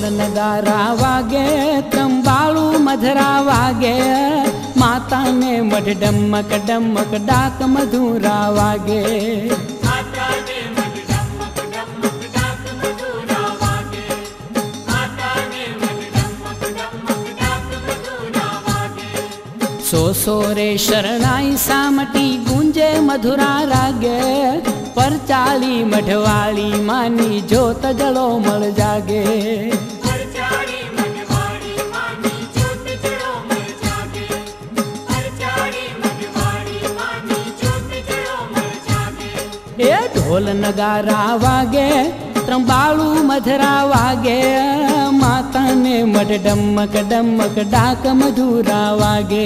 ઢોલ નગારા વાગે ત્રંબાળું મધરા વાગે માતાને મઢ ડમક ડમક ડાક મધુરા વાગે सो सो शरणाई सामटी गूंजे मधुरा रागे पर चाली मठवाली मानी जो तजड़ो मल जागे। ढोल नगारा वागे જ્યોત જળો મર જાગે પરચાળી મનવાળી માની જ્યોત જળો મર જાગે એ ઢોલ નગારા વાગે ત્રંબાળું મધરા વાગે માતાને મઢ ડમક ડમક ડાક મધુરા વાગે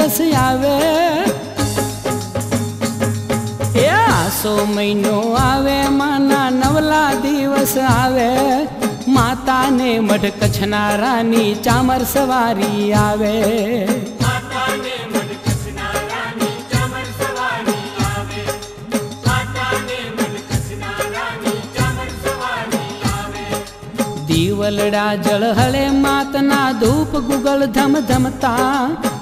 દિવસ આવે એ આસો મહિનો આવે માના નવલા દિવસ આવે માતાને મઢ કચ્છના રાની ચામર સવારી આવે માતાને મન કચ્છના રાની ચામર સવારી આવે માતાને મન કચ્છના રાની ચામર સવારી આવે દીવલડા જળહળે માતના ધૂપ ગુગળ ધમ ધમતા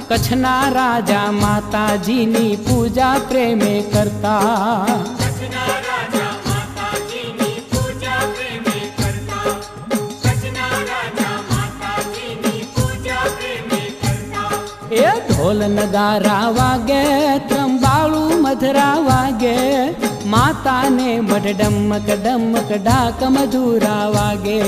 કચ્છના રાજા માતાજીની પૂજા પ્રેમે કરતા કચ્છના રાજા માતાજીની પૂજા પ્રેમે કરતા કચ્છના રાજા માતાજીની પૂજા પ્રેમે કરતા એ ઢોલ નગારા વાગે ત્રંબાળું મધરા વાગે માતાને મઢ ડમક ડમક ડાક મધુરા વાગે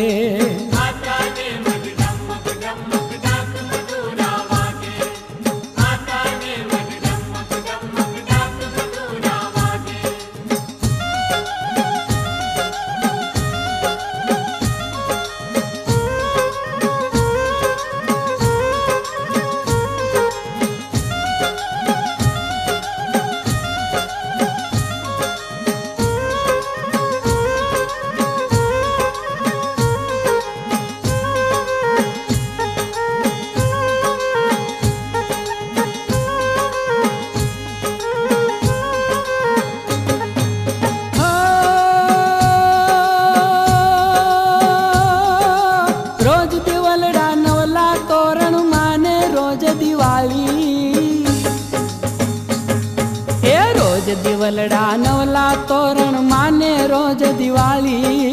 રોજ દિવલડા નવલા તોરણ માને રોજ દિવાળી.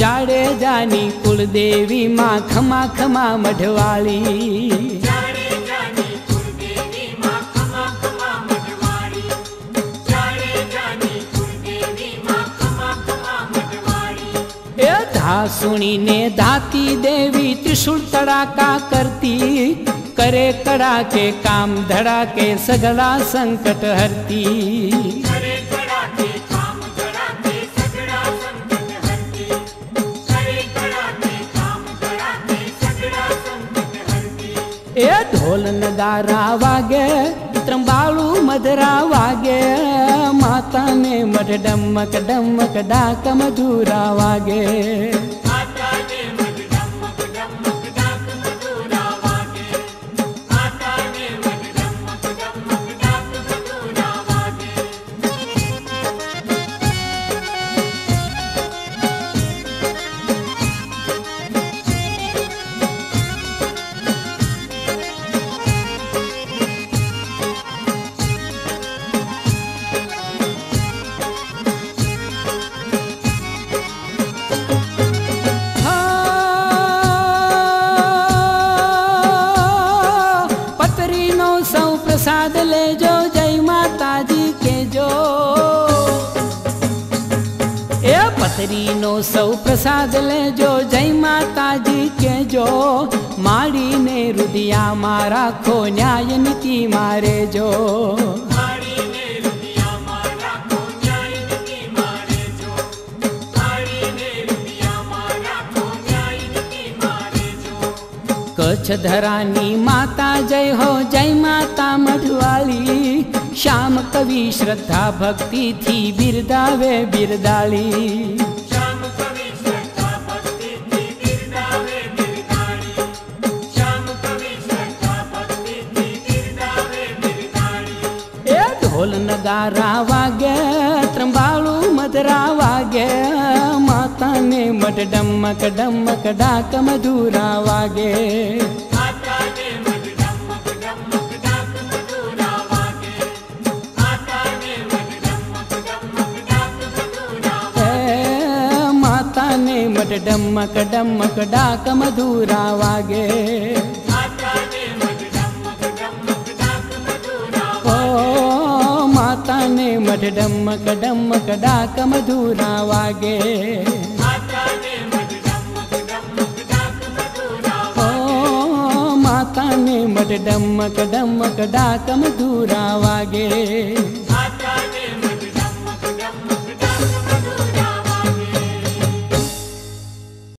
જાડે જાની કુળદેવી માં ખમા ખમા મઢવાળી. સુણીને ધાતી દેવી ત્રિશુળ તડાકા કરતી. करे कड़ाके काम धड़ा के सगला संकट हरती। ए ढोल नगारा वागे त्रंबालू मदरा वागे माता ने मठ डमक डमक डाक मधुरा वागे। પ્રસાદ લેજો, જય માતાજી કેજો એ પથરીનો સૌ પ્રસાદ લેજો, જય માતાજી કેજો માડીને રુદિયામાં રાખો ન્યાય નીતિ મારે धरानी माता जय हो जय माता मडवाली श्याम कवि श्रद्धा भक्ति थी बिरदावे बिरदाली। ઢોલ નગારા વાગે ત્રંબાળું મધરા વાગે માતાને મઢ ડમક ડમક ડાક મધુરા વાગે માતાને મઢ ડમક ડમક ડાક મધુરા વાગે मठ डमक डमक डाक मधुरा वागे माता ने मठ डमक डमक डाक मधुरा वागे